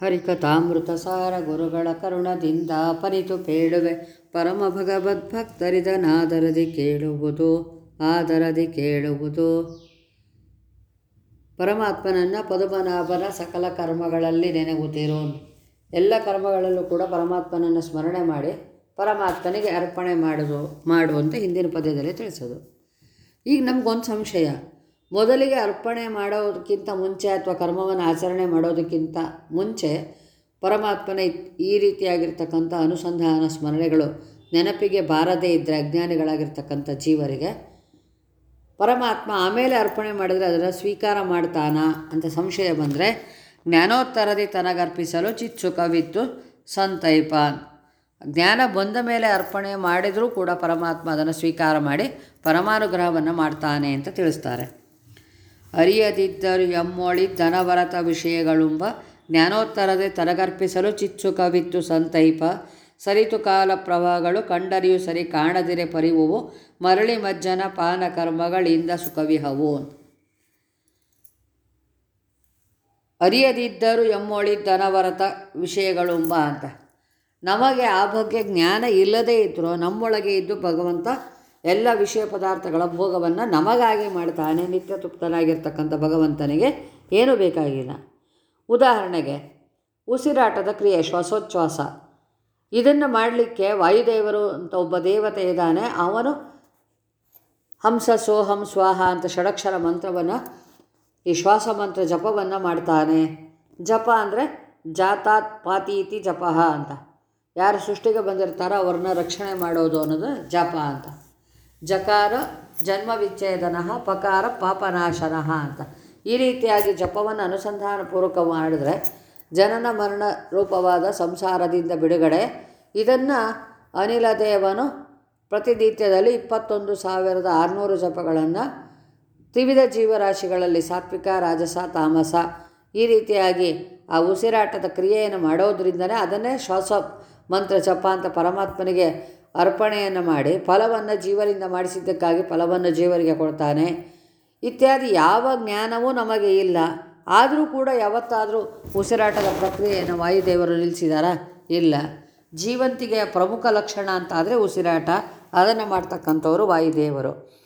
ಹರಿಕಥಾಮೃತ ಸಾರ ಗುರುಗಳ ಕರುಣದಿಂದ ಪರಿತು ಪೇಳುವೆ ಪರಮ ಭಗವದ್ಭಕ್ತರಿದನಾದರದಿ ಕೇಳುವುದು ಆದರದಿ ಕೇಳುವುದು. ಪರಮಾತ್ಮನನ್ನು ಪದುಮನಾಭನ ಸಕಲ ಕರ್ಮಗಳಲ್ಲಿ ನೆನೆಗುತ್ತಿರು. ಎಲ್ಲ ಕರ್ಮಗಳಲ್ಲೂ ಕೂಡ ಪರಮಾತ್ಮನನ್ನು ಸ್ಮರಣೆ ಮಾಡಿ ಪರಮಾತ್ಮನಿಗೆ ಅರ್ಪಣೆ ಮಾಡೋದು ಮಾಡು ಅಂತ ಹಿಂದಿನ ಪದ್ಯದಲ್ಲಿ ತಿಳಿಸೋದು. ಈಗ ನಮಗೊಂದು ಸಂಶಯ. ಮೊದಲಿಗೆ ಅರ್ಪಣೆ ಮಾಡೋದಕ್ಕಿಂತ ಮುಂಚೆ ಅಥವಾ ಕರ್ಮವನ್ನು ಆಚರಣೆ ಮಾಡೋದಕ್ಕಿಂತ ಮುಂಚೆ ಪರಮಾತ್ಮನ ಈ ರೀತಿಯಾಗಿರ್ತಕ್ಕಂಥ ಅನುಸಂಧಾನ ಸ್ಮರಣೆಗಳು ನೆನಪಿಗೆ ಬಾರದೇ ಇದ್ದರೆ ಅಜ್ಞಾನಿಗಳಾಗಿರ್ತಕ್ಕಂಥ ಜೀವರಿಗೆ ಪರಮಾತ್ಮ ಆಮೇಲೆ ಅರ್ಪಣೆ ಮಾಡಿದರೆ ಅದನ್ನು ಸ್ವೀಕಾರ ಮಾಡ್ತಾನಾ ಅಂತ ಸಂಶಯ ಬಂದರೆ ಜ್ಞಾನೋತ್ತರದಿ ತನಗರ್ಪಿಸಲು ಚಿತ್ಸುಕವಿತ್ತು ಸಂತೈಪಾನ್. ಜ್ಞಾನ ಬಂದ ಮೇಲೆ ಅರ್ಪಣೆ ಮಾಡಿದರೂ ಕೂಡ ಪರಮಾತ್ಮ ಅದನ್ನು ಸ್ವೀಕಾರ ಮಾಡಿ ಪರಮಾನುಗ್ರಹವನ್ನು ಮಾಡ್ತಾನೆ ಅಂತ ತಿಳಿಸ್ತಾರೆ. ಅರಿಯದಿದ್ದರು ಎಮ್ಮೊಳಿ ಧನವರತ ವಿಷಯಗಳುಂಬ ಜ್ಞಾನೋತ್ತರದೆ ಚಿಚ್ಚು ಕವಿತ್ತು ಸಂತೈಪ. ಸರಿತು ಕಾಲ ಪ್ರವಾಹಗಳು ಕಂಡರಿಯು ಸರಿ ಕಾಣದಿರೆ ಪರಿವುವು ಮರಳಿ ಮಜ್ಜನ ಪಾನ ಕರ್ಮಗಳಿಂದ ಸುಖವಿಹವು ಅರಿಯದಿದ್ದರು ಎಮ್ಮೊಳಿ ಧನವರತ ವಿಷಯಗಳುಂಬ ಅಂತ. ನಮಗೆ ಆ ಬಗ್ಗೆ ಜ್ಞಾನ ಇಲ್ಲದೇ ಇದ್ದರೂ ನಮ್ಮೊಳಗೆ ಇದ್ದು ಭಗವಂತ ಎಲ್ಲ ವಿಷಯ ಪದಾರ್ಥಗಳ ಭೋಗವನ್ನು ನಮಗಾಗಿ ಮಾಡ್ತಾನೆ ನಿತ್ಯ ತೃಪ್ತನಾಗಿರ್ತಕ್ಕಂಥ ಭಗವಂತನಿಗೆ ಏನೂ ಬೇಕಾಗಿಲ್ಲ. ಉದಾಹರಣೆಗೆ, ಉಸಿರಾಟದ ಕ್ರಿಯೆ, ಶ್ವಾಸೋಚ್ಛ್ವಾಸ. ಇದನ್ನು ಮಾಡಲಿಕ್ಕೆ ವಾಯುದೇವರು ಅಂತ ಒಬ್ಬ ದೇವತೆ ಇದ್ದಾನೆ. ಅವನು ಹಂಸ, ಸೋಹಂ, ಸ್ವಾಹ ಅಂತ ಷಡಕ್ಷರ ಮಂತ್ರವನ್ನು, ಈ ಶ್ವಾಸ ಮಂತ್ರ ಜಪವನ್ನು ಮಾಡ್ತಾನೆ. ಜಪ ಅಂದರೆ ಜಾತಾತ್ ಪಾತೀತಿ ಜಪ ಅಂತ. ಯಾರು ಸೃಷ್ಟಿಗೆ ಬಂದಿರ್ತಾರೋ ಅವ್ರನ್ನ ರಕ್ಷಣೆ ಮಾಡೋದು ಅನ್ನೋದು ಜಪ ಅಂತ. ಜಕಾರ, ಜನ್ಮ ವಿಚ್ಛೇದನ, ಪಕಾರ, ಪಾಪನಾಶನಃ ಅಂತ. ಈ ರೀತಿಯಾಗಿ ಜಪವನ್ನು ಅನುಸಂಧಾನಪೂರ್ವಕ ಮಾಡಿದ್ರೆ ಜನನ ಮರಣ ರೂಪವಾದ ಸಂಸಾರದಿಂದ ಬಿಡುಗಡೆ. ಇದನ್ನು ಅನಿಲ ದೇವನು ಪ್ರತಿನಿತ್ಯದಲ್ಲಿ ಇಪ್ಪತ್ತೊಂದು ಸಾವಿರದ ಆರುನೂರು ಜಪಗಳನ್ನು ತ್ರಿವಿಧ ಜೀವರಾಶಿಗಳಲ್ಲಿ ಸಾತ್ವಿಕ, ರಾಜಸ, ತಾಮಸ ಈ ರೀತಿಯಾಗಿ ಆ ಉಸಿರಾಟದ ಕ್ರಿಯೆಯನ್ನು ಮಾಡೋದ್ರಿಂದನೇ ಅದನ್ನೇ ಶ್ವಾಸ ಮಂತ್ರ ಜಪ ಅಂತ ಪರಮಾತ್ಮನಿಗೆ ಅರ್ಪಣೆಯನ್ನು ಮಾಡಿ, ಫಲವನ್ನು ಜೀವರಿಂದ ಮಾಡಿಸಿದ್ದಕ್ಕಾಗಿ ಫಲವನ್ನು ಜೀವರಿಗೆ ಕೊಡ್ತಾನೆ. ಇತ್ಯಾದಿ ಯಾವ ಜ್ಞಾನವೂ ನಮಗೆ ಇಲ್ಲ. ಆದರೂ ಕೂಡ ಯಾವತ್ತಾದರೂ ಉಸಿರಾಟದ ಪ್ರಕ್ರಿಯೆಯನ್ನು ವಾಯುದೇವರು ನಿಲ್ಲಿಸಿದಾರಾ? ಇಲ್ಲ. ಜೀವಂತಿಗೆಯ ಪ್ರಮುಖ ಲಕ್ಷಣ ಅಂತ ಆದರೆ ಉಸಿರಾಟ. ಅದನ್ನು ಮಾಡ್ತಕ್ಕಂಥವರು ವಾಯುದೇವರು.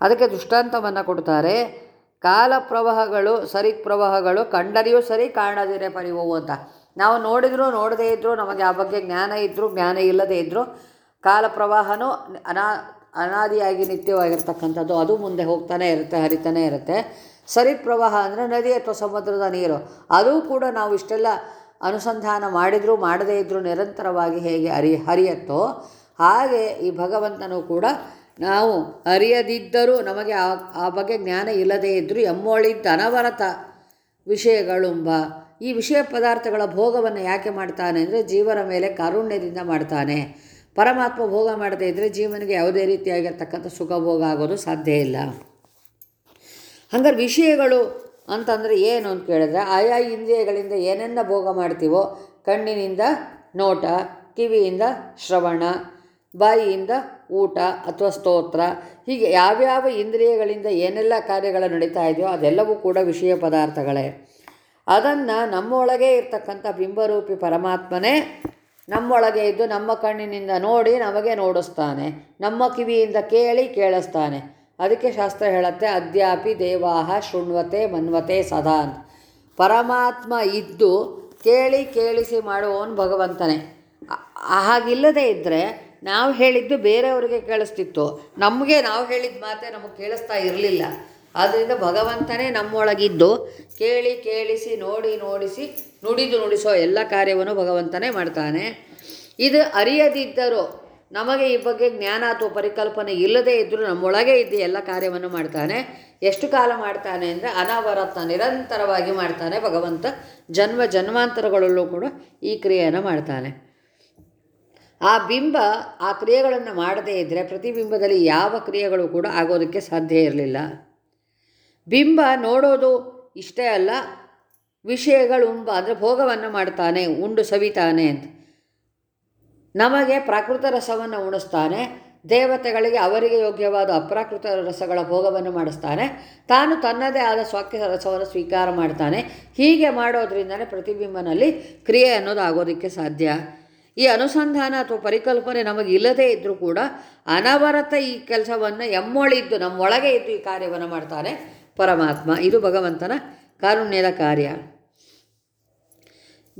ಅದಕ್ಕೆ ದೃಷ್ಟಾಂತವನ್ನು ಕೊಡ್ತಾರೆ. ಕಾಲ ಪ್ರವಾಹಗಳು ಸರಿ ಪ್ರವಾಹಗಳು, ಕಂಡರಿಯೂ ಸರಿ ಕಾಣದಿರೇ ಪರಿವವು ಅಂತ. ನಾವು ನೋಡಿದರೂ, ನೋಡದೇ ಇದ್ದರೂ ನಮಗೆ ಆ ಬಗ್ಗೆ ಜ್ಞಾನ ಇದ್ದರೂ ಜ್ಞಾನ ಇಲ್ಲದೇ ಇದ್ದರೂ ಕಾಲ ಪ್ರವಾಹನೂ ಅನಾ ಅನಾದಿಯಾಗಿ ನಿತ್ಯವಾಗಿರ್ತಕ್ಕಂಥದ್ದು ಅದು ಮುಂದೆ ಹೋಗ್ತಾನೆ ಇರುತ್ತೆ, ಹರಿತಾನೆ ಇರುತ್ತೆ. ಸರಿ ಪ್ರವಾಹ ಅಂದರೆ ನದಿ ಅಥವಾ ಸಮುದ್ರದ ನೀರು. ಅದು ಕೂಡ ನಾವು ಇಷ್ಟೆಲ್ಲ ಅನುಸಂಧಾನ ಮಾಡಿದರೂ, ಮಾಡದೇ ಇದ್ದರೂ ನಿರಂತರವಾಗಿ ಹೇಗೆ ಹರಿ, ಹರಿಯತ್ತೋ ಹಾಗೆ ಈ ಭಗವಂತನು ಕೂಡ ನಾವು ಅರಿಯದಿದ್ದರೂ ನಮಗೆ ಆ ಆ ಬಗ್ಗೆ ಜ್ಞಾನ ಇಲ್ಲದೇ ಇದ್ದರೂ ಎಮ್ಮೊಳಿದ್ದ ಅನವರತ ವಿಷಯಗಳುಂಬ ಈ ವಿಷಯ ಪದಾರ್ಥಗಳ ಭೋಗವನ್ನು ಯಾಕೆ ಮಾಡ್ತಾನೆ ಅಂದರೆ ಜೀವನ ಮೇಲೆ ಕಾರುಣ್ಯದಿಂದ ಮಾಡ್ತಾನೆ. ಪರಮಾತ್ಮ ಭೋಗ ಮಾಡದೇ ಇದ್ದರೆ ಜೀವನಿಗೆ ಯಾವುದೇ ರೀತಿಯಾಗಿರ್ತಕ್ಕಂಥ ಸುಖ ಭೋಗ ಆಗೋದು ಸಾಧ್ಯ ಇಲ್ಲ. ಹಂಗಾರೆ ವಿಷಯಗಳು ಅಂತಂದರೆ ಏನು ಅಂತ ಕೇಳಿದ್ರೆ, ಆಯಾ ಇಂದ್ರಿಯಗಳಿಂದ ಏನನ್ನ ಭೋಗ ಮಾಡ್ತೀವೋ, ಕಣ್ಣಿನಿಂದ ನೋಟ, ಕಿವಿಯಿಂದ ಶ್ರವಣ, ಬಾಯಿಯಿಂದ ಊಟ ಅಥವಾ ಸ್ತೋತ್ರ, ಹೀಗೆ ಯಾವ್ಯಾವ ಇಂದ್ರಿಯಗಳಿಂದ ಏನೆಲ್ಲ ಕಾರ್ಯಗಳು ನಡೀತಾ ಇದೆಯೋ ಅದೆಲ್ಲವೂ ಕೂಡ ವಿಷಯ ಪದಾರ್ಥಗಳೇ. ಅದನ್ನು ನಮ್ಮೊಳಗೆ ಇರ್ತಕ್ಕಂಥ ಬಿಂಬರೂಪಿ ಪರಮಾತ್ಮನೇ ನಮ್ಮೊಳಗೆ ಇದ್ದು ನಮ್ಮ ಕಣ್ಣಿನಿಂದ ನೋಡಿ ನಮಗೆ ನೋಡಿಸ್ತಾನೆ. ನಮ್ಮ ಕಿವಿಯಿಂದ ಕೇಳಿ ಕೇಳಿಸ್ತಾನೆ. ಅದಕ್ಕೆ ಶಾಸ್ತ್ರ ಹೇಳುತ್ತೆ, ಅದ್ಯಾಪಿ ದೇವಾಹ ಶೃಣ್ವತೆ ಮನ್ವತೆ ಸದಾ ಪರಮಾತ್ಮ ಇದ್ದು ಕೇಳಿ ಕೇಳಿಸಿ ಮಾಡುವವನು ಭಗವಂತನೇ. ಹಾಗಿಲ್ಲದೆ ಇದ್ದರೆ ನಾವು ಹೇಳಿದ್ದು ಬೇರೆಯವರಿಗೆ ಕೇಳಿಸ್ತಿತ್ತು. ನಮಗೆ ನಾವು ಹೇಳಿದ ಮಾತೇ ನಮಗೆ ಕೇಳಿಸ್ತಾ ಇರಲಿಲ್ಲ. ಆದ್ದರಿಂದ ಭಗವಂತನೇ ನಮ್ಮೊಳಗಿದ್ದು ಕೇಳಿ ಕೇಳಿಸಿ, ನೋಡಿ ನೋಡಿಸಿ, ನುಡಿದು ನುಡಿಸೋ ಎಲ್ಲ ಕಾರ್ಯವನ್ನು ಭಗವಂತನೇ ಮಾಡ್ತಾನೆ. ಇದು ಅರಿಯದಿದ್ದರೂ ನಮಗೆ ಈ ಬಗ್ಗೆ ಜ್ಞಾನ ಅಥವಾ ಪರಿಕಲ್ಪನೆ ಇಲ್ಲದೇ ಇದ್ದರೂ ನಮ್ಮೊಳಗೆ ಇದ್ದು ಎಲ್ಲ ಕಾರ್ಯವನ್ನು ಮಾಡ್ತಾನೆ. ಎಷ್ಟು ಕಾಲ ಮಾಡ್ತಾನೆ ಅಂದರೆ ಅನವರತ ನಿರಂತರವಾಗಿ ಮಾಡ್ತಾನೆ ಭಗವಂತ. ಜನ್ಮ ಜನ್ಮಾಂತರಗಳಲ್ಲೂ ಕೂಡ ಈ ಕ್ರಿಯೆಯನ್ನು ಮಾಡ್ತಾನೆ. ಆ ಬಿಂಬ ಆ ಕ್ರಿಯೆಗಳನ್ನು ಮಾಡದೇ ಇದ್ದರೆ ಪ್ರತಿಬಿಂಬದಲ್ಲಿ ಯಾವ ಕ್ರಿಯೆಗಳು ಕೂಡ ಆಗೋದಕ್ಕೆ ಸಾಧ್ಯ ಇರಲಿಲ್ಲ. ಬಿಂಬ ನೋಡೋದು ಇಷ್ಟೇ ಅಲ್ಲ ವಿಷಯಗಳುಂಬ ಅಂದರೆ ಭೋಗವನ್ನು ಮಾಡ್ತಾನೆ, ಉಂಡು ಸವಿತಾನೆ ಅಂತ. ನಮಗೆ ಪ್ರಾಕೃತ ರಸವನ್ನು ಉಣಿಸ್ತಾನೆ, ದೇವತೆಗಳಿಗೆ ಅವರಿಗೆ ಯೋಗ್ಯವಾದ ಅಪ್ರಾಕೃತ ರಸಗಳ ಭೋಗವನ್ನು ಮಾಡಿಸ್ತಾನೆ, ತಾನು ತನ್ನದೇ ಆದ ಸ್ವಾಕ್ಯ ರಸವನ್ನು ಸ್ವೀಕಾರ ಮಾಡ್ತಾನೆ. ಹೀಗೆ ಮಾಡೋದ್ರಿಂದಲೇ ಪ್ರತಿಬಿಂಬನಲ್ಲಿ ಕ್ರಿಯೆ ಅನ್ನೋದು ಆಗೋದಕ್ಕೆ ಸಾಧ್ಯ. ಈ ಅನುಸಂಧಾನ ಅಥವಾ ಪರಿಕಲ್ಪನೆ ನಮಗೆ ಇಲ್ಲದೇ ಇದ್ದರೂ ಕೂಡ ಅನವರತ ಈ ಕೆಲಸವನ್ನು ಎಮ್ಮೊಳಿದ್ದು, ನಮ್ಮೊಳಗೆ ಇದ್ದು ಈ ಕಾರ್ಯವನ್ನು ಮಾಡ್ತಾನೆ. ಪರಮಾತ್ಮ. ಇದು ಭಗವಂತನ ಕಾರುಣ್ಯದ ಕಾರ್ಯ.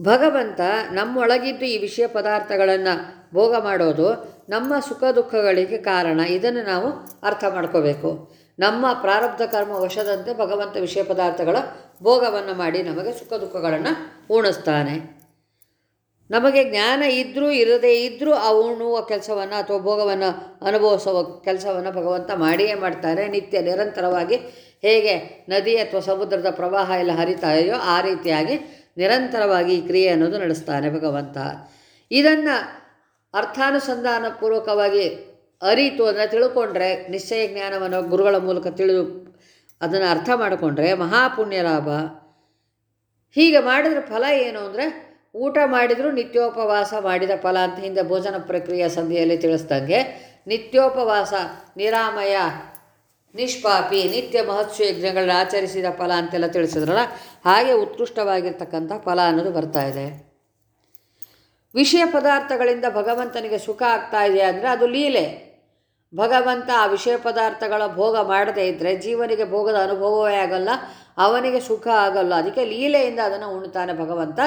ಭಗವಂತ ನಮ್ಮೊಳಗಿದ್ದು ಈ ವಿಷಯ ಪದಾರ್ಥಗಳನ್ನು ಭೋಗ ಮಾಡೋದು ನಮ್ಮ ಸುಖ ದುಃಖಗಳಿಗೆ ಕಾರಣ. ಇದನ್ನು ನಾವು ಅರ್ಥ ಮಾಡ್ಕೋಬೇಕು. ನಮ್ಮ ಪ್ರಾರಬ್ಧ ಕರ್ಮ ವಶದಂತೆ ಭಗವಂತ ವಿಷಯ ಪದಾರ್ಥಗಳ ಭೋಗವನ್ನು ಮಾಡಿ ನಮಗೆ ಸುಖ ದುಃಖಗಳನ್ನು ಉಣಿಸ್ತಾನೆ ನಮಗೆ ಜ್ಞಾನ ಇದ್ದರೂ ಇರದೇ ಇದ್ದರೂ ಆ ಉಣ್ಣುವ ಕೆಲಸವನ್ನು ಅಥವಾ ಭೋಗವನ್ನು ಅನುಭವಿಸುವ ಕೆಲಸವನ್ನು ಭಗವಂತ ಮಾಡಿಯೇ ಮಾಡ್ತಾರೆ. ನಿತ್ಯ ನಿರಂತರವಾಗಿ ಹೇಗೆ ನದಿ ಅಥವಾ ಸಮುದ್ರದ ಪ್ರವಾಹ ಎಲ್ಲ ಹರಿತಾಯೋ ಆ ರೀತಿಯಾಗಿ ನಿರಂತರವಾಗಿ ಕ್ರಿಯೆ ಅನ್ನೋದು ನಡೆಸ್ತಾನೆ ಭಗವಂತ. ಇದನ್ನು ಅರ್ಥಾನುಸಂಧಾನಪೂರ್ವಕವಾಗಿ ಅರಿತು ಅದನ್ನು ತಿಳ್ಕೊಂಡ್ರೆ, ನಿಶ್ಚಯ ಜ್ಞಾನವನ್ನು ಗುರುಗಳ ಮೂಲಕ ತಿಳಿದು ಅದನ್ನು ಅರ್ಥ ಮಾಡಿಕೊಂಡ್ರೆ ಮಹಾಪುಣ್ಯ ಲಾಭ ಹೀಗೆ ಮಾಡಿದ್ರೆ ಫಲ ಏನು ಅಂದರೆ ಊಟ ಮಾಡಿದರೂ ನಿತ್ಯೋಪವಾಸ ಮಾಡಿದ ಫಲ ಅಂತ ಹಿಂದೆ ಭೋಜನ ಪ್ರಕ್ರಿಯೆ ಸಂಧಿಯಲ್ಲಿ ತಿಳಿಸ್ದಂಗೆ, ನಿತ್ಯೋಪವಾಸ, ನಿರಾಮಯ, ನಿಷ್ಪಾಪಿ, ನಿತ್ಯ ಮಹತ್ವ ಯಜ್ಞಗಳನ್ನ ಆಚರಿಸಿದ ಫಲ ಅಂತೆಲ್ಲ ತಿಳಿಸಿದ್ರಲ್ಲ, ಹಾಗೆ ಉತ್ಕೃಷ್ಟವಾಗಿರ್ತಕ್ಕಂಥ ಫಲ ಅನ್ನೋದು ಬರ್ತಾ ಇದೆ. ವಿಷಯ ಪದಾರ್ಥಗಳಿಂದ ಭಗವಂತನಿಗೆ ಸುಖ ಆಗ್ತಾ ಇದೆ ಅಂದರೆ ಅದು ಲೀಲೆ. ಭಗವಂತ ಆ ವಿಷಯ ಪದಾರ್ಥಗಳ ಭೋಗ ಮಾಡದೇ ಇದ್ದರೆ ಜೀವನಿಗೆ ಭೋಗದ ಅನುಭವವೇ ಆಗಲ್ಲ ಅವನಿಗೆ ಸುಖ ಆಗಲ್ಲ. ಅದಕ್ಕೆ ಲೀಲೆಯಿಂದ ಅದನ್ನು ಉಣ್ತಾನೆ ಭಗವಂತ.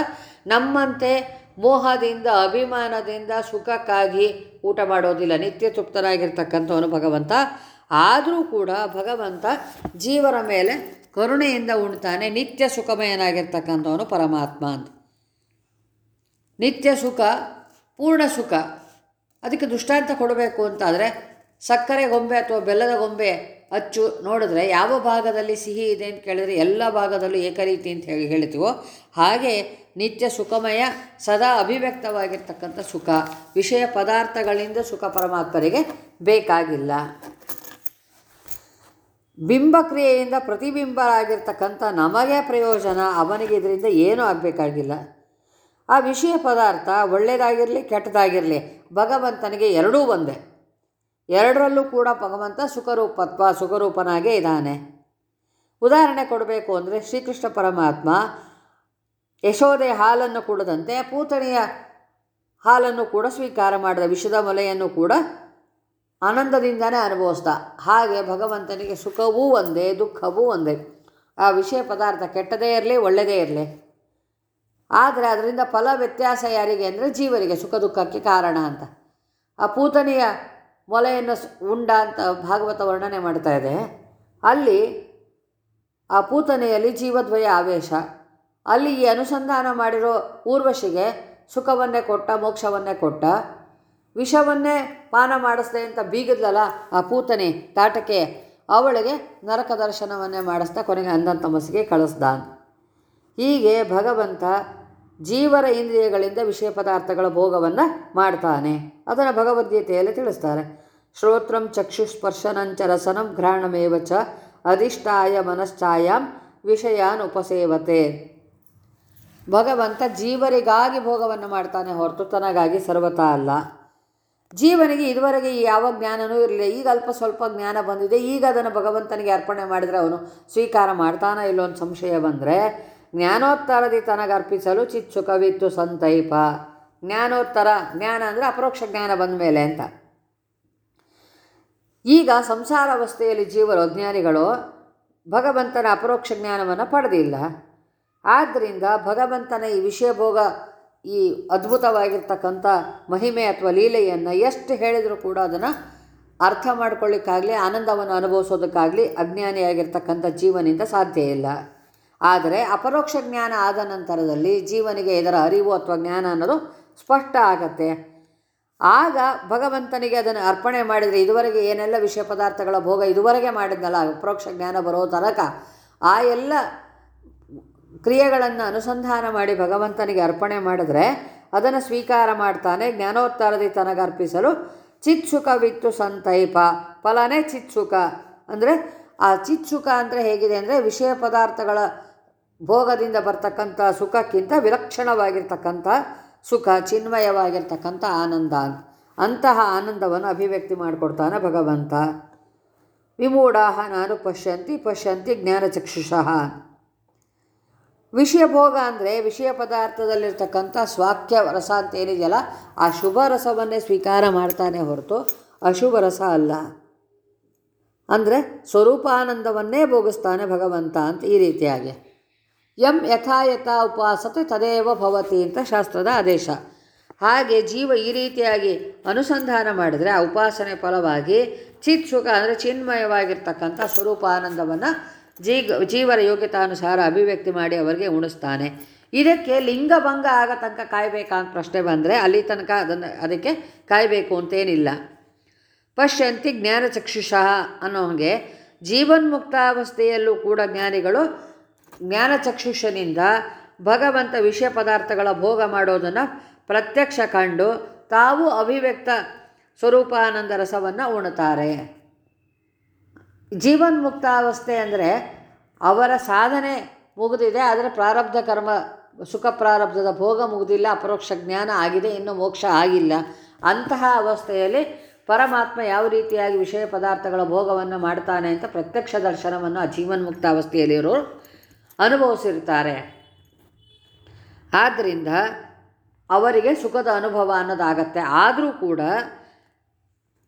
ನಮ್ಮಂತೆ ಮೋಹದಿಂದ, ಅಭಿಮಾನದಿಂದ ಸುಖಕ್ಕಾಗಿ ಊಟ ಮಾಡೋದಿಲ್ಲ. ನಿತ್ಯ ತೃಪ್ತನಾಗಿರ್ತಕ್ಕಂಥವನು ಭಗವಂತ. ಆದರೂ ಕೂಡ ಭಗವಂತ ಜೀವರ ಮೇಲೆ ಕರುಣೆಯಿಂದ ಉಣ್ತಾನೆ. ನಿತ್ಯ ಸುಖಮಯನಾಗಿರ್ತಕ್ಕಂಥವನು ಪರಮಾತ್ಮ ಅಂತ. ನಿತ್ಯ ಸುಖ, ಪೂರ್ಣ ಸುಖ. ಅದಕ್ಕೆ ದೃಷ್ಟಾಂತ ಕೊಡಬೇಕು ಅಂತಾದರೆ ಸಕ್ಕರೆ ಗೊಂಬೆ ಅಥವಾ ಬೆಲ್ಲದ ಗೊಂಬೆ ಅಚ್ಚು ನೋಡಿದ್ರೆ ಯಾವ ಭಾಗದಲ್ಲಿ ಸಿಹಿ ಇದೆ ಅಂತ ಕೇಳಿದರೆ ಎಲ್ಲ ಭಾಗದಲ್ಲೂ ಏಕರೀತಿ ಅಂತ ಹೇಳಿ ಹೇಳ್ತೀವೋ. ಹಾಗೆ ನಿತ್ಯ ಸುಖಮಯ, ಸದಾ ಅಭಿವ್ಯಕ್ತವಾಗಿರ್ತಕ್ಕಂಥ ಸುಖ, ವಿಷಯ ಪದಾರ್ಥಗಳಿಂದ ಸುಖ ಪರಮಾತ್ಮರಿಗೆ ಬೇಕಾಗಿಲ್ಲ. ಬಿಂಬಕ್ರಿಯೆಯಿಂದ ಪ್ರತಿಬಿಂಬರಾಗಿರ್ತಕ್ಕಂಥ ನಮಗೆ ಪ್ರಯೋಜನ, ಅವನಿಗೆ ಇದರಿಂದ ಏನೂ ಆಗಬೇಕಾಗಿಲ್ಲ. ಆ ವಿಷಯ ಪದಾರ್ಥ ಒಳ್ಳೆಯದಾಗಿರಲಿ ಕೆಟ್ಟದಾಗಿರಲಿ, ಭಗವಂತನಿಗೆ ಎರಡೂ ಒಂದೇ. ಎರಡರಲ್ಲೂ ಕೂಡ ಭಗವಂತ ಸುಖರೂಪತ್ವ ಸುಖರೂಪನಾಗೇ ಇದ್ದಾನೆ. ಉದಾಹರಣೆ ಕೊಡಬೇಕು ಅಂದರೆ ಶ್ರೀಕೃಷ್ಣ ಪರಮಾತ್ಮ ಯಶೋದೆ ಹಾಲನ್ನು ಕುಡದಂತೆ ಪೂತಣಿಯ ಹಾಲನ್ನು ಕೂಡ ಸ್ವೀಕಾರ ಮಾಡಿದ, ವಿಷದ ಮೊಲೆಯನ್ನು ಕೂಡ ಆನಂದದಿಂದನೇ ಅನುಭವಿಸ್ದ. ಹಾಗೆ ಭಗವಂತನಿಗೆ ಸುಖವೂ ಒಂದೇ, ದುಃಖವೂ ಒಂದೇ. ಆ ವಿಷಯ ಪದಾರ್ಥ ಕೆಟ್ಟದೇ ಇರಲಿ ಒಳ್ಳೆಯದೇ ಇರಲಿ. ಆದರೆ ಅದರಿಂದ ಫಲ ವ್ಯತ್ಯಾಸ ಯಾರಿಗೆ ಅಂದರೆ ಜೀವನಿಗೆ ಸುಖ ದುಃಖಕ್ಕೆ ಕಾರಣ ಅಂತ. ಆ ಪೂತನಿಯ ಮೊಲೆಯನ್ನು ಉಂಡ ಅಂತ ಭಾಗವತ ವರ್ಣನೆ ಮಾಡ್ತಾ ಇದೆ. ಅಲ್ಲಿ ಆ ಪೂತನೆಯಲ್ಲಿ ಜೀವದ್ವಯ ಆವೇಶ. ಅಲ್ಲಿ ಈ ಅನುಸಂಧಾನ ಮಾಡಿರೋ ಊರ್ವಶಿಗೆ ಸುಖವನ್ನೇ ಕೊಟ್ಟ, ಮೋಕ್ಷವನ್ನೇ ಕೊಟ್ಟ. ವಿಷವನ್ನೇ ಪಾನ ಮಾಡಿಸ್ದೆ ಅಂತ ಬೀಗದ್ಲಲ್ಲ ಆ ಪೂತನೆ ತಾಟಕೆ ಅವಳಿಗೆ ನರಕ ದರ್ಶನವನ್ನೇ ಮಾಡಿಸ್ತಾ ಕೊನೆಗೆ ಅಂಧನ್ ತಮಸ್ಸಿಗೆ ಕಳಿಸ್ದ ಹೀಗೆ ಭಗವಂತ ಜೀವರ ಇಂದ್ರಿಯಗಳಿಂದ ವಿಷಯ ಪದಾರ್ಥಗಳ ಭೋಗವನ್ನು ಮಾಡ್ತಾನೆ. ಅದನ್ನು ಭಗವದ್ಗೀತೆಯಲ್ಲಿ ತಿಳಿಸ್ತಾರೆ. ಶ್ರೋತ್ರಂ ಚಕ್ಷುಸ್ಪರ್ಶನಂಚ ರಸನಂ ಘ್ರಾಣಮೇವ ಚ ಅಧಿಷ್ಠಾಯ ಮನಶ್ಚಾಯಾಂ ವಿಷಯಾನ್ ಉಪಸೇವತೆ. ಭಗವಂತ ಜೀವರಿಗಾಗಿ ಭೋಗವನ್ನು ಮಾಡ್ತಾನೆ ಹೊರತು ತನಗಾಗಿ ಸರ್ವತಾ ಅಲ್ಲ. ಜೀವನಿಗೆ ಇದುವರೆಗೆ ಯಾವ ಜ್ಞಾನನೂ ಇರಲಿಲ್ಲ. ಈಗ ಅಲ್ಪ ಸ್ವಲ್ಪ ಜ್ಞಾನ ಬಂದಿದೆ. ಈಗ ಅದನ್ನು ಭಗವಂತನಿಗೆ ಅರ್ಪಣೆ ಮಾಡಿದರೆ ಅವನು ಸ್ವೀಕಾರ ಮಾಡ್ತಾನೋ ಇಲ್ಲೋ ಒಂದು ಸಂಶಯ ಬಂದರೆ ಜ್ಞಾನೋತ್ತರದಿ ತನಗೆ ಅರ್ಪಿಸಲು ಚಿತ್ಸುಕವಿತ್ತು ಸಂತೈಪ. ಜ್ಞಾನೋತ್ತರ, ಜ್ಞಾನ ಅಂದರೆ ಅಪರೋಕ್ಷ ಜ್ಞಾನ ಬಂದ ಮೇಲೆ ಅಂತ. ಈಗ ಸಂಸಾರ ಅವಸ್ಥೆಯಲ್ಲಿ ಜೀವರು ಅಜ್ಞಾನಿಗಳು ಭಗವಂತನ ಅಪರೋಕ್ಷ ಜ್ಞಾನವನ್ನು ಪಡೆದಿಲ್ಲ. ಆದ್ದರಿಂದ ಭಗವಂತನ ಈ ವಿಷಯ ಭೋಗ ಈ ಅದ್ಭುತವಾಗಿರ್ತಕ್ಕಂಥ ಮಹಿಮೆ ಅಥವಾ ಲೀಲೆಯನ್ನು ಎಷ್ಟು ಹೇಳಿದರೂ ಕೂಡ ಅದನ್ನು ಅರ್ಥ ಮಾಡ್ಕೊಳ್ಳಿಕ್ಕಾಗಲಿ, ಆನಂದವನ್ನು ಅನುಭವಿಸೋದಕ್ಕಾಗಲಿ ಅಜ್ಞಾನಿಯಾಗಿರ್ತಕ್ಕಂಥ ಜೀವನಿಂದ ಸಾಧ್ಯ ಇಲ್ಲ. ಆದರೆ ಅಪರೋಕ್ಷ ಜ್ಞಾನ ಆದ ನಂತರದಲ್ಲಿ ಜೀವನಿಗೆ ಇದರ ಅರಿವು ಅಥವಾ ಜ್ಞಾನ ಅನ್ನೋದು ಸ್ಪಷ್ಟ ಆಗತ್ತೆ. ಆಗ ಭಗವಂತನಿಗೆ ಅದನ್ನು ಅರ್ಪಣೆ ಮಾಡಿದರೆ ಇದುವರೆಗೆ ಏನೆಲ್ಲ ವಿಷಯ ಪದಾರ್ಥಗಳ ಭೋಗ ಇದುವರೆಗೆ ಮಾಡಿದ್ನಲ್ಲ, ಅಪರೋಕ್ಷ ಜ್ಞಾನ ಬರೋ ತನಕ ಆ ಎಲ್ಲ ಕ್ರಿಯೆಗಳನ್ನು ಅನುಸಂಧಾನ ಮಾಡಿ ಭಗವಂತನಿಗೆ ಅರ್ಪಣೆ ಮಾಡಿದ್ರೆ ಅದನ್ನು ಸ್ವೀಕಾರ ಮಾಡ್ತಾನೆ ಜ್ಞಾನೋತ್ತರದಿ ತನಗೆ ಅರ್ಪಿಸಲು ಚಿತ್ಸುಖವಿತ್ತು ಸಂತೈಪ. ಫಲನೇ ಚಿತ್ಸುಖ ಅಂದರೆ ಆ ಚಿತ್ಸುಖ ಅಂದರೆ ಹೇಗಿದೆ ಅಂದರೆ ವಿಷಯ ಪದಾರ್ಥಗಳ ಭೋಗದಿಂದ ಬರ್ತಕ್ಕಂಥ ಸುಖಕ್ಕಿಂತ ವಿಲಕ್ಷಣವಾಗಿರ್ತಕ್ಕಂಥ ಸುಖ, ಚಿನ್ಮಯವಾಗಿರ್ತಕ್ಕಂಥ ಆನಂದ. ಅಂತ ಅಂತಹ ಆನಂದವನ್ನು ಅಭಿವ್ಯಕ್ತಿ ಮಾಡಿಕೊಡ್ತಾನೆ ಭಗವಂತ. ವಿಮೂಢಾಹ ನಾನು ಪಶ್ಯಂತಿ ಪಶ್ಯಂತಿ ಜ್ಞಾನಚಕ್ಷುಷಃ ವಿಷಯ ಭೋಗ ಅಂದರೆ ವಿಷಯ ಪದಾರ್ಥದಲ್ಲಿರ್ತಕ್ಕಂಥ ಸ್ವಾಕ್ಯ, ರಸ ಅಂತ ಏನಿದೆಯಲ್ಲ, ಆ ಶುಭ ರಸವನ್ನೇ ಸ್ವೀಕಾರ ಮಾಡ್ತಾನೆ ಹೊರತು ಅಶುಭ ರಸ ಅಲ್ಲ. ಅಂದರೆ ಸ್ವರೂಪಾನಂದವನ್ನೇ ಭೋಗಿಸ್ತಾನೆ ಭಗವಂತ ಅಂತ ಈ ರೀತಿಯಾಗಿ. ಯಂ ಯಥಾ ಯಥಾ ಉಪಾಸತೆ ತದೇವ ಭವತಿ ಅಂತ ಶಾಸ್ತ್ರದ ಆದೇಶ. ಹಾಗೆ ಜೀವ ಈ ರೀತಿಯಾಗಿ ಅನುಸಂಧಾನ ಮಾಡಿದರೆ ಆ ಉಪಾಸನೆ ಫಲವಾಗಿ ಚಿತ್ ಸುಖ ಅಂದರೆ ಚಿನ್ಮಯವಾಗಿರ್ತಕ್ಕಂಥ ಸ್ವರೂಪಾನಂದವನ್ನು ಜೀಗ ಜೀವರ ಯೋಗ್ಯತಾನುಸಾರ ಅಭಿವ್ಯಕ್ತಿ ಮಾಡಿ ಅವರಿಗೆ ಉಣಿಸ್ತಾನೆ. ಇದಕ್ಕೆ ಲಿಂಗಭಂಗ ಆಗ ತನಕ ಕಾಯಬೇಕಾ ಅಂತ ಪ್ರಶ್ನೆ ಬಂದರೆ ಅಲ್ಲಿ ತನಕ ಅದನ್ನು ಅದಕ್ಕೆ ಕಾಯಬೇಕು ಅಂತೇನಿಲ್ಲ. ಪಶ್ಯಂತಿ ಜ್ಞಾನಚಕ್ಷುಷಃ ಅನ್ನೋ ಹಾಗೆ ಜೀವನ್ಮುಕ್ತಾವಸ್ಥೆಯಲ್ಲೂ ಕೂಡ ಜ್ಞಾನಿಗಳು ಜ್ಞಾನಚಕ್ಷುಷನಿಂದ ಭಗವಂತ ವಿಷಯ ಪದಾರ್ಥಗಳ ಭೋಗ ಮಾಡೋದನ್ನು ಪ್ರತ್ಯಕ್ಷ ಕಂಡು ತಾವು ಅಭಿವ್ಯಕ್ತ ಸ್ವರೂಪಾನಂದ ರಸವನ್ನು ಉಣ್ತಾರೆ ಜೀವನ್ಮುಕ್ತಾವಸ್ಥೆ ಅಂದರೆ ಅವರ ಸಾಧನೆ ಮುಗಿದಿದೆ, ಆದರೆ ಪ್ರಾರಬ್ಧ ಕರ್ಮ, ಸುಖ ಪ್ರಾರಬ್ಧದ ಭೋಗ ಮುಗಿದಿಲ್ಲ, ಅಪರೋಕ್ಷ ಜ್ಞಾನ ಆಗಿದೆ, ಇನ್ನು ಮೋಕ್ಷ ಆಗಿಲ್ಲ. ಅಂತಹ ಅವಸ್ಥೆಯಲ್ಲಿ ಪರಮಾತ್ಮ ಯಾವ ರೀತಿಯಾಗಿ ವಿಷಯ ಪದಾರ್ಥಗಳ ಭೋಗವನ್ನು ಮಾಡ್ತಾನೆ ಅಂತ ಪ್ರತ್ಯಕ್ಷ ದರ್ಶನವನ್ನು ಆ ಜೀವನ್ಮುಕ್ತ ಅವಸ್ಥೆಯಲ್ಲಿರೋರು ಅನುಭವಿಸಿರ್ತಾರೆ ಆದ್ದರಿಂದ ಅವರಿಗೆ ಸುಖದ ಅನುಭವ ಅನ್ನೋದಾಗತ್ತೆ. ಆದರೂ ಕೂಡ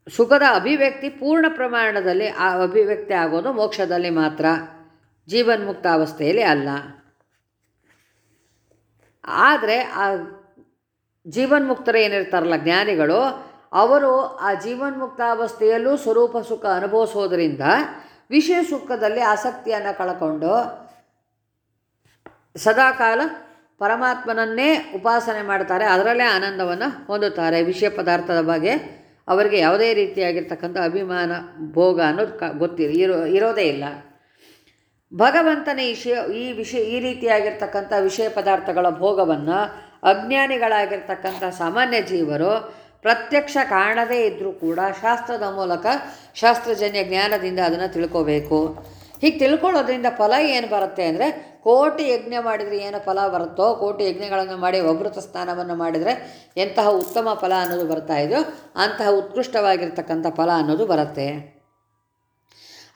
ಸುಖದ ಅಭಿವ್ಯಕ್ತಿ ಪೂರ್ಣ ಪ್ರಮಾಣದಲ್ಲಿ ಆ ಅಭಿವ್ಯಕ್ತಿ ಆಗೋದು ಮೋಕ್ಷದಲ್ಲಿ ಮಾತ್ರ. ಜೀವನ್ಮುಕ್ತ ಅವಸ್ಥೆಯಲ್ಲಿ ಅಲ್ಲ. ಆದರೆ ಆ ಜೀವನ್ಮುಕ್ತರು ಏನಿರ್ತಾರಲ್ಲ ಜ್ಞಾನಿಗಳು, ಅವರು ಆ ಜೀವನ್ಮುಕ್ತಾವಸ್ಥೆಯಲ್ಲೂ ಸ್ವರೂಪ ಸುಖ ಅನುಭವಿಸೋದರಿಂದ ವಿಷಯ ಸುಖದಲ್ಲಿ ಆಸಕ್ತಿಯನ್ನು ಕಳ್ಕೊಂಡು ಸದಾಕಾಲ ಪರಮಾತ್ಮನನ್ನೇ ಉಪಾಸನೆ ಮಾಡ್ತಾರೆ. ಅದರಲ್ಲೇ ಆನಂದವನ್ನು ಹೊಂದುತ್ತಾರೆ. ವಿಷಯ ಪದಾರ್ಥದ ಬಗ್ಗೆ ಅವರಿಗೆ ಯಾವುದೇ ರೀತಿಯಾಗಿರ್ತಕ್ಕಂಥ ಅಭಿಮಾನ, ಭೋಗ ಅನ್ನೋದು ಕ, ಗೊತ್ತಿಲ್ಲ. ಇರೋ, ಇರೋದೇ ಇಲ್ಲ. ಭಗವಂತನ ಈ ಈ ವಿಷಯ, ಈ ರೀತಿಯಾಗಿರ್ತಕ್ಕಂಥ ವಿಷಯ ಪದಾರ್ಥಗಳ ಭೋಗವನ್ನು ಅಜ್ಞಾನಿಗಳಾಗಿರ್ತಕ್ಕಂಥ ಸಾಮಾನ್ಯ ಜೀವರು ಪ್ರತ್ಯಕ್ಷ ಕಾಣದೇ ಇದ್ದರೂ ಕೂಡ ಶಾಸ್ತ್ರದ ಮೂಲಕ ಶಾಸ್ತ್ರಜನ್ಯ ಜ್ಞಾನದಿಂದ ಅದನ್ನು ತಿಳ್ಕೋಬೇಕು. ಹೀಗೆ ತಿಳ್ಕೊಳ್ಳೋದ್ರಿಂದ ಫಲ ಏನು ಬರುತ್ತೆ ಅಂದರೆ ಕೋಟಿ ಯಜ್ಞ ಮಾಡಿದರೆ ಏನು ಫಲ ಬರುತ್ತೋ, ಕೋಟಿ ಯಜ್ಞಗಳನ್ನು ಮಾಡಿ ಒಗೃತ ಸ್ನಾನವನ್ನು ಮಾಡಿದರೆ ಎಂತಹ ಉತ್ತಮ ಫಲ ಅನ್ನೋದು ಬರ್ತಾ ಇದೆಯೋ ಅಂತಹ ಉತ್ಕೃಷ್ಟವಾಗಿರ್ತಕ್ಕಂಥ ಫಲ ಅನ್ನೋದು ಬರುತ್ತೆ.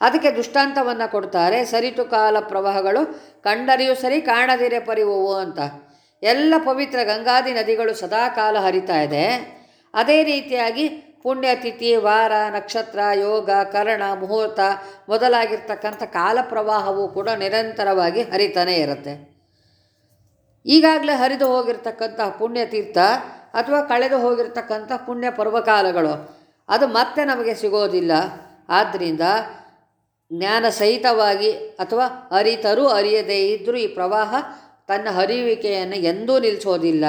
ಅದಕ್ಕೆ ದೃಷ್ಟಾಂತವನ್ನು ಕೊಡ್ತಾರೆ. ಸರಿತು ಕಾಲ ಪ್ರವಾಹಗಳು ಕಂಡರಿಯೂ ಸರಿ ಕಾಣದಿರೆ ಪರಿವುವು ಅಂತ. ಎಲ್ಲ ಪವಿತ್ರ ಗಂಗಾದಿ ನದಿಗಳು ಸದಾಕಾಲ ಹರಿತಾ ಇದೆ. ಅದೇ ರೀತಿಯಾಗಿ ಪುಣ್ಯತಿಥಿ, ವಾರ, ನಕ್ಷತ್ರ, ಯೋಗ, ಕರ್ಣ, ಮುಹೂರ್ತ ಮೊದಲಾಗಿರ್ತಕ್ಕಂಥ ಕಾಲ ಪ್ರವಾಹವು ಕೂಡ ನಿರಂತರವಾಗಿ ಹರಿತಾನೇ ಇರುತ್ತೆ. ಈಗಾಗಲೇ ಹರಿದು ಹೋಗಿರ್ತಕ್ಕಂಥ ಪುಣ್ಯತೀರ್ಥ ಅಥವಾ ಕಳೆದು ಹೋಗಿರ್ತಕ್ಕಂಥ ಪುಣ್ಯ ಪರ್ವಕಾಲಗಳು, ಅದು ಮತ್ತೆ ನಮಗೆ ಸಿಗೋದಿಲ್ಲ. ಆದ್ದರಿಂದ ಜ್ಞಾನ ಸಹಿತವಾಗಿ ಅಥವಾ ಅರಿತರೂ ಅರಿಯದೇ ಇದ್ದರೂ ಈ ಪ್ರವಾಹ ತನ್ನ ಹರಿಯುವಿಕೆಯನ್ನು ಎಂದೂ ನಿಲ್ಲಿಸೋದಿಲ್ಲ.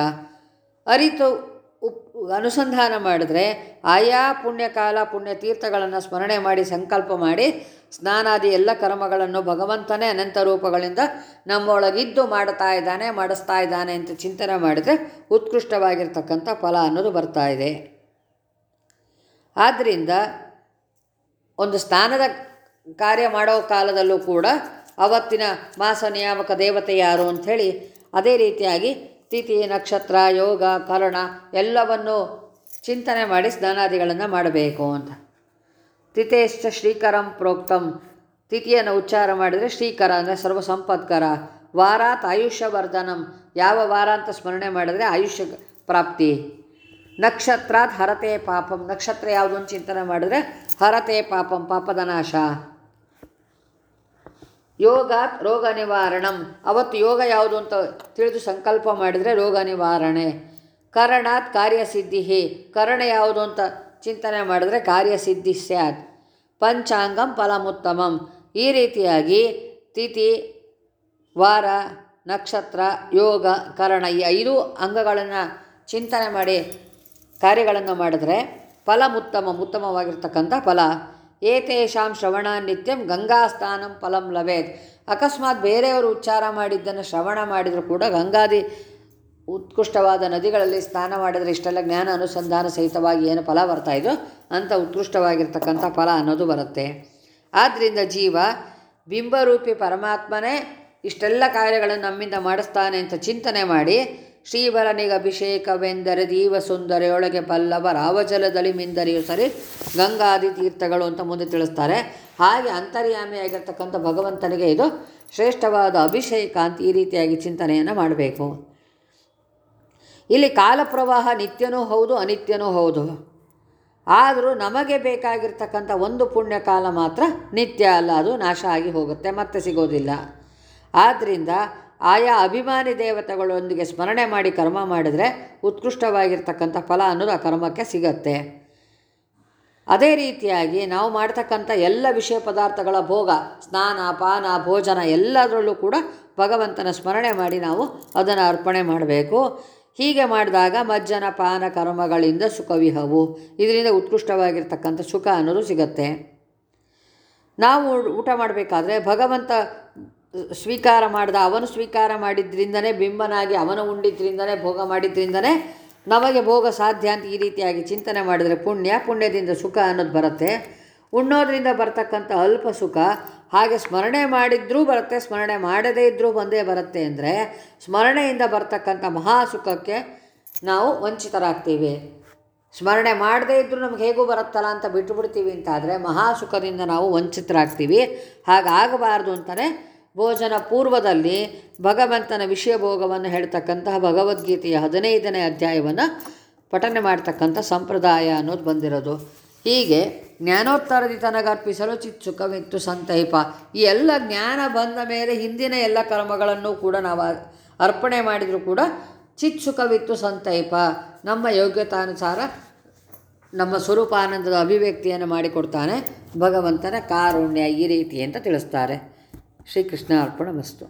ಅರಿತು ಉಪ್, ಅನುಸಂಧಾನ ಮಾಡಿದ್ರೆ ಆಯಾ ಪುಣ್ಯಕಾಲ ಪುಣ್ಯತೀರ್ಥಗಳನ್ನು ಸ್ಮರಣೆ ಮಾಡಿ ಸಂಕಲ್ಪ ಮಾಡಿ ಸ್ನಾನಾದಿ ಎಲ್ಲ ಕರ್ಮಗಳನ್ನು ಭಗವಂತನೇ ಅನಂತ ರೂಪಗಳಿಂದ ನಮ್ಮೊಳಗಿದ್ದು ಮಾಡ್ತಾ ಇದ್ದಾನೆ, ಮಾಡಿಸ್ತಾ ಇದ್ದಾನೆ ಅಂತ ಚಿಂತನೆ ಮಾಡಿದರೆ ಉತ್ಕೃಷ್ಟವಾಗಿರ್ತಕ್ಕಂಥ ಫಲ ಅನ್ನೋದು ಬರ್ತಾ ಇದೆ. ಆದ್ದರಿಂದ ಒಂದು ಸ್ನಾನದ ಕಾರ್ಯ ಮಾಡೋ ಕಾಲದಲ್ಲೂ ಕೂಡ ಅವತ್ತಿನ ಮಾಸ ನಿಯಾಮಕ ದೇವತೆ ಯಾರು ಅಂಥೇಳಿ ಅದೇ ರೀತಿಯಾಗಿ ತಿಥಿ, ನಕ್ಷತ್ರ, ಯೋಗ, ಕರಣ ಎಲ್ಲವನ್ನು ಚಿಂತನೆ ಮಾಡಿ ಸ್ನಾನಾದಿಗಳನ್ನು ಮಾಡಬೇಕು ಅಂತ. ತಿಥೇಶ್ಚ ಶ್ರೀಕರಂ ಪ್ರೋಕ್ತಂ. ತಿಥಿಯನ್ನು ಉಚ್ಚಾರ ಮಾಡಿದರೆ ಶ್ರೀಕರ ಅಂದರೆ ಸರ್ವ ಸಂಪತ್ಕರ ವಾರಾತ್ ಆಯುಷ್ಯವರ್ಧನಂ. ಯಾವ ವಾರ ಅಂತ ಸ್ಮರಣೆ ಮಾಡಿದರೆ ಆಯುಷ್ಯ ಪ್ರಾಪ್ತಿ. ನಕ್ಷತ್ರಾತ್ ಹರತೆ ಪಾಪಂ. ನಕ್ಷತ್ರ ಯಾವುದೊಂದು ಚಿಂತನೆ ಮಾಡಿದ್ರೆ ಹರತೆ ಪಾಪಂ, ಪಾಪದ ನಾಶ. ಯೋಗಾತ್ ರೋಗ ನಿವಾರಣಂ. ಅವತ್ತು ಯೋಗ ಯಾವುದು ಅಂತ ತಿಳಿದು ಸಂಕಲ್ಪ ಮಾಡಿದರೆ ರೋಗ ನಿವಾರಣೆ. ಕರಣಾತ್ ಕಾರ್ಯಸಿದ್ಧಿ ಕರಣ ಯಾವುದು ಅಂತ ಚಿಂತನೆ ಮಾಡಿದರೆ ಕಾರ್ಯಸಿದ್ಧಿ ಸ್ಯಾತ್. ಪಂಚಾಂಗಂ ಫಲಮುತ್ತಮಂ. ಈ ರೀತಿಯಾಗಿ ತಿಥಿ, ವಾರ, ನಕ್ಷತ್ರ, ಯೋಗ, ಕರಣ ಈ ಐದು ಅಂಗಗಳನ್ನು ಚಿಂತನೆ ಮಾಡಿ ಕಾರ್ಯಗಳನ್ನು ಮಾಡಿದ್ರೆ ಫಲಮುತ್ತಮ, ಉತ್ತಮವಾಗಿರ್ತಕ್ಕಂಥ ಫಲ. ಏತೇಷಾಂ ಶ್ರವಣ ನಿತ್ಯಂ ಗಂಗಾ ಸ್ನಾನಂ ಫಲಂ ಲಭೇತ್. ಅಕಸ್ಮಾತ್ ಬೇರೆಯವರು ಉಚ್ಚಾರ ಮಾಡಿದ್ದನ್ನು ಶ್ರವಣ ಮಾಡಿದರೂ ಕೂಡ ಗಂಗಾದಿ ಉತ್ಕೃಷ್ಟವಾದ ನದಿಗಳಲ್ಲಿ ಸ್ನಾನ ಮಾಡಿದರೆ ಇಷ್ಟೆಲ್ಲ ಜ್ಞಾನ, ಅನುಸಂಧಾನ ಸಹಿತವಾಗಿ ಏನು ಫಲ ಬರ್ತಾ ಅಂಥ ಉತ್ಕೃಷ್ಟವಾಗಿರ್ತಕ್ಕಂಥ ಫಲ ಅನ್ನೋದು ಬರುತ್ತೆ. ಆದ್ದರಿಂದ ಜೀವ ಬಿಂಬರೂಪಿ ಪರಮಾತ್ಮನೇ ಇಷ್ಟೆಲ್ಲ ಕಾರ್ಯಗಳನ್ನು ನಮ್ಮಿಂದ ಮಾಡಿಸ್ತಾನೆ ಅಂತ ಚಿಂತನೆ ಮಾಡಿ ಶ್ರೀವರನಿಗೆ ಅಭಿಷೇಕವೆಂದರೆ ದೀವ ಸುಂದರಿಯೊಳಗೆ ಪಲ್ಲವ, ರಾವಜಲದಲ್ಲಿ ಮಿಂದರಿಯು ಸರಿ, ಗಂಗಾದಿ ತೀರ್ಥಗಳು ಅಂತ ಮುಂದೆ ತಿಳಿಸ್ತಾರೆ. ಹಾಗೆ ಅಂತರ್ಯಾಮಿಯಾಗಿರ್ತಕ್ಕಂಥ ಭಗವಂತನಿಗೆ ಇದು ಶ್ರೇಷ್ಠವಾದ ಅಭಿಷೇಕ ಅಂತ ಈ ರೀತಿಯಾಗಿ ಚಿಂತನೆಯನ್ನು ಮಾಡಬೇಕು. ಇಲ್ಲಿ ಕಾಲಪ್ರವಾಹ ನಿತ್ಯನೂ ಹೌದು, ಅನಿತ್ಯನೂ ಹೌದು. ಆದರೂ ನಮಗೆ ಬೇಕಾಗಿರ್ತಕ್ಕಂಥ ಒಂದು ಪುಣ್ಯಕಾಲ ಮಾತ್ರ ನಿತ್ಯ ಅಲ್ಲ, ಅದು ನಾಶ ಆಗಿ ಹೋಗುತ್ತೆ, ಮತ್ತೆ ಸಿಗೋದಿಲ್ಲ. ಆದ್ದರಿಂದ ಆಯಾ ಅಭಿಮಾನಿ ದೇವತೆಗಳೊಂದಿಗೆ ಸ್ಮರಣೆ ಮಾಡಿ ಕರ್ಮ ಮಾಡಿದರೆ ಉತ್ಕೃಷ್ಟವಾಗಿರ್ತಕ್ಕಂಥ ಫಲ ಅನ್ನೋದು ಆ ಕರ್ಮಕ್ಕೆ ಸಿಗತ್ತೆ. ಅದೇ ರೀತಿಯಾಗಿ ನಾವು ಮಾಡ್ತಕ್ಕಂಥ ಎಲ್ಲ ವಿಷಯ ಪದಾರ್ಥಗಳ ಭೋಗ, ಸ್ನಾನ, ಪಾನ, ಭೋಜನ ಎಲ್ಲದರಲ್ಲೂ ಕೂಡ ಭಗವಂತನ ಸ್ಮರಣೆ ಮಾಡಿ ನಾವು ಅದನ್ನು ಅರ್ಪಣೆ ಮಾಡಬೇಕು. ಹೀಗೆ ಮಾಡಿದಾಗ ಮಜ್ಜನ, ಪಾನ, ಕರ್ಮಗಳಿಂದ ಸುಖವಿಹವು. ಇದರಿಂದ ಉತ್ಕೃಷ್ಟವಾಗಿರ್ತಕ್ಕಂಥ ಸುಖ ಅನ್ನೋದು ಸಿಗತ್ತೆ. ನಾವು ಊಟ ಮಾಡಬೇಕಾದ್ರೆ ಭಗವಂತ ಸ್ವೀಕಾರ ಮಾಡಿದ, ಅವನು ಸ್ವೀಕಾರ ಮಾಡಿದ್ರಿಂದನೇ, ಬಿಂಬನಾಗಿ ಅವನು ಉಂಡಿದ್ರಿಂದನೇ, ಭೋಗ ಮಾಡಿದ್ರಿಂದನೇ ನಮಗೆ ಭೋಗ ಸಾಧ್ಯ ಅಂತ ಈ ರೀತಿಯಾಗಿ ಚಿಂತನೆ ಮಾಡಿದರೆ ಪುಣ್ಯ. ಪುಣ್ಯದಿಂದ ಸುಖ ಅನ್ನೋದು ಬರುತ್ತೆ. ಉಣ್ಣೋದ್ರಿಂದ ಬರ್ತಕ್ಕಂಥ ಅಲ್ಪ ಸುಖ, ಹಾಗೆ ಸ್ಮರಣೆ ಮಾಡಿದ್ರೂ ಬರುತ್ತೆ, ಸ್ಮರಣೆ ಮಾಡದೇ ಇದ್ದರೂ ಬಂದೇ ಬರುತ್ತೆ ಅಂದರೆ ಸ್ಮರಣೆಯಿಂದ ಬರ್ತಕ್ಕಂಥ ಮಹಾ ಸುಖಕ್ಕೆ ನಾವು ವಂಚಿತರಾಗ್ತೀವಿ. ಸ್ಮರಣೆ ಮಾಡದೇ ಇದ್ದರೂ ನಮ್ಗೆ ಹೇಗೂ ಬರುತ್ತಲ್ಲ ಅಂತ ಬಿಟ್ಟುಬಿಡ್ತೀವಿ ಅಂತಾದರೆ ಮಹಾ ಸುಖದಿಂದ ನಾವು ವಂಚಿತರಾಗ್ತೀವಿ. ಹಾಗಾಗಬಾರ್ದು ಅಂತಲೇ ಭೋಜನ ಪೂರ್ವದಲ್ಲಿ ಭಗವಂತನ ವಿಷಯ ಭೋಗವನ್ನು ಹೇಳ್ತಕ್ಕಂತಹ ಭಗವದ್ಗೀತೆಯ ಹದಿನೈದನೇ ಅಧ್ಯಾಯವನ್ನು ಪಠನೆ ಮಾಡ್ತಕ್ಕಂಥ ಸಂಪ್ರದಾಯ ಅನ್ನೋದು ಬಂದಿರೋದು. ಹೀಗೆ ಜ್ಞಾನೋತ್ತರದಿ ತನಗರ್ಪಿಸಲು ಚಿತ್ ಸುಖವಿತ್ತು ಸಂತೈಪ. ಈ ಎಲ್ಲ ಜ್ಞಾನ ಬಂದ ಮೇಲೆ ಹಿಂದಿನ ಎಲ್ಲ ಕರ್ಮಗಳನ್ನು ಕೂಡ ನಾವು ಅರ್ಪಣೆ ಮಾಡಿದರೂ ಕೂಡ ಚಿತ್ ಸುಖವಿತ್ತು ಸಂತೈಪ. ನಮ್ಮ ಯೋಗ್ಯತಾನುಸಾರ ನಮ್ಮ ಸ್ವರೂಪಾನಂದದ ಅಭಿವ್ಯಕ್ತಿಯನ್ನು ಮಾಡಿಕೊಡ್ತಾನೆ ಭಗವಂತನ ಕಾರುಣ್ಯ ಈ ರೀತಿ ಅಂತ ತಿಳಿಸ್ತಾರೆ. ಶ್ರೀಕೃಷ್ಣ ಅರ್ಪಣ ಮಸ್ತು